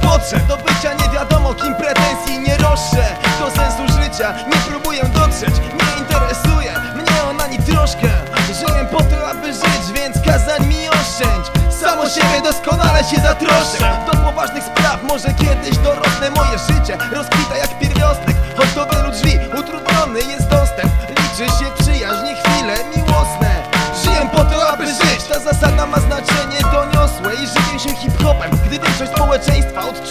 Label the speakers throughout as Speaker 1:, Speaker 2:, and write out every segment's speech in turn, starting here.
Speaker 1: potrzeb. Do bycia nie wiadomo kim pretensji nie roszczę. Do sensu życia nie próbuję dotrzeć. Nie interesuje mnie on ani troszkę. Żyję po to aby żyć, więc kazań mi oszczędź. Samo siebie doskonale się zatroszczę. Do poważnych spraw może kiedyś dorosnę moje życie. Rozkwita jak pierwiostek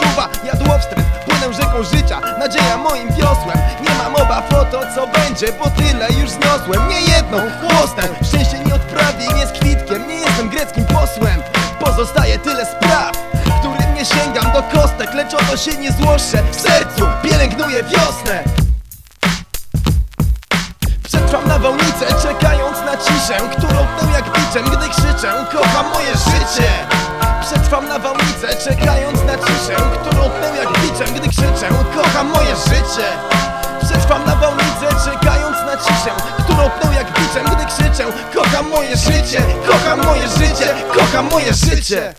Speaker 1: społeczeństwa odczuwa jadłowstręt Płynę rzeką życia, nadzieja moim wiosłem. Nie mam obaw o to co będzie Bo tyle już zniosłem. Nie jedną chłostem Szczęście nie odprawi, nie z kwitkiem Nie jestem greckim posłem. Pozostaje tyle spraw Którym nie sięgam do kostek Lecz o to się nie złoszę. W sercu pielęgnuję wiosnę. Przetrwam nawałnicę, czekając na ciszę Którą tnę jak biczem, gdy krzyczę Kocham moje życie Kocham moje życie. Przetrwam nawałnicę, czekając na ciszę Którą tnę jak biczem, gdy krzyczę. Kocham moje życie, kocham moje życie Kocham moje życie.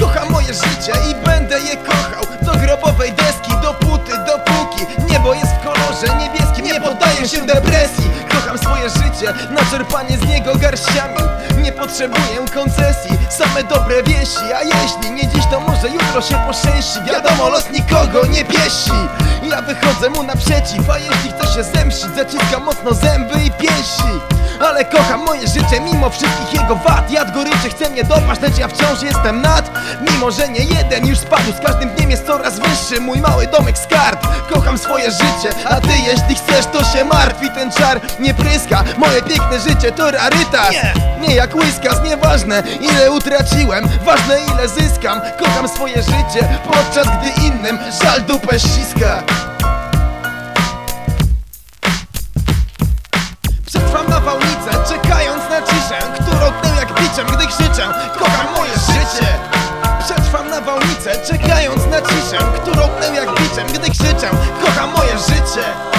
Speaker 1: Kocham moje życie i będę je kochał. Do grobowej deski, dopóty, dopóki Niebo jest w kolorze niebieskim Nie poddaję się depresji. Kocham swoje życie, na czerpanie z niego garściami Nie potrzebuję koncesji, same dobre wieści A jeśli nie dziś, to może jutro się poszczęści. Wiadomo, los nikogo nie pieści. Ja wychodzę mu naprzeciw, a jeśli chce się zemścić Zaciskam mocno zęby i pięści ale kocham moje życie mimo wszystkich jego wad. Jad goryczy chce mnie dopaść, lecz ja wciąż jestem nad. Mimo, że nie jeden już spadł, z każdym dniem jest coraz wyższy. Mój mały domek z kart, kocham swoje życie. A ty jeśli chcesz to się martw i ten czar nie pryska. Moje piękne życie to rarytas. Nie, nie jak whiskas, nieważne ile utraciłem Ważne ile zyskam, kocham swoje życie Podczas gdy innym żal dupę ściska. Przetrwam nawałnicę, czekając na ciszę Którą tnę jak biczem, gdy krzyczę Kocham moje życie. Przetrwam nawałnicę, czekając na ciszę Którą tnę jak biczem, gdy krzyczę Kocham moje życie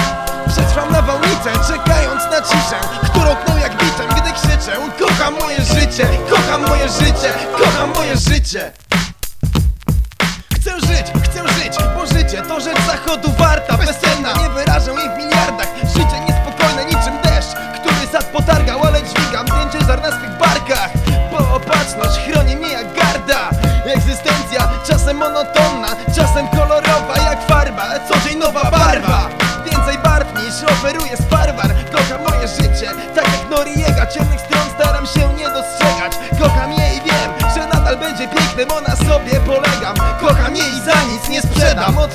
Speaker 1: Kocham moje życie, kocham moje życie Kocham moje życie. Chcę żyć, chcę żyć, bo życie to rzecz zachodu warta Bezcenna,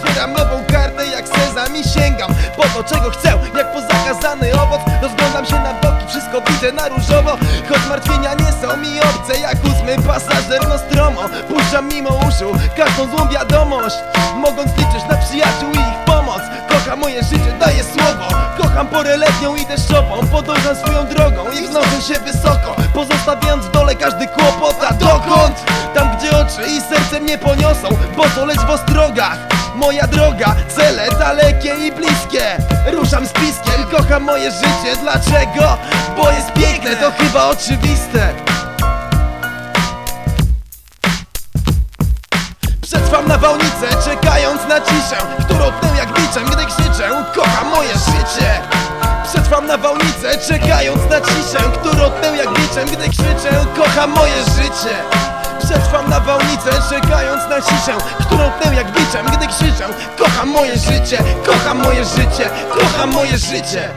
Speaker 1: Otwieram nową kartę jak sezam i sięgam. Po to czego chcę, jak po zakazany owoc. Rozglądam się na boki, wszystko widzę na różowo. Choć martwienia nie są mi obce Jak ósmy pasażer Nostromo. Puszczam mimo uszu każdą złą wiadomość. Mogąc liczyć na przyjaciół i ich pomoc. Kocham moje życie, daję słowo. Kocham porę letnią i deszczową. Podążam swoją drogą i wznoszę się wysoko. Pozostawiając w dole każdy kłopot A dokąd? Tam gdzie oczy i serce mnie poniosą. Bo to leć w ostrogach Moja droga, cele dalekie i bliskie. Ruszam z piskiem, kocham moje życie. Dlaczego? Bo jest piękne, to chyba oczywiste. Przetrwam nawałnicę, czekając na ciszę Którą tnę jak biczem, gdy krzyczę Kocham moje życie. Przetrwam nawałnicę, czekając na ciszę Którą tnę jak biczem, gdy krzyczę Kocham moje życie Przetrwam nawałnicę, czekając na ciszę Którą tnę jak biczem, gdy krzyczę. Kocham moje życie, kocham moje życie Kocham moje życie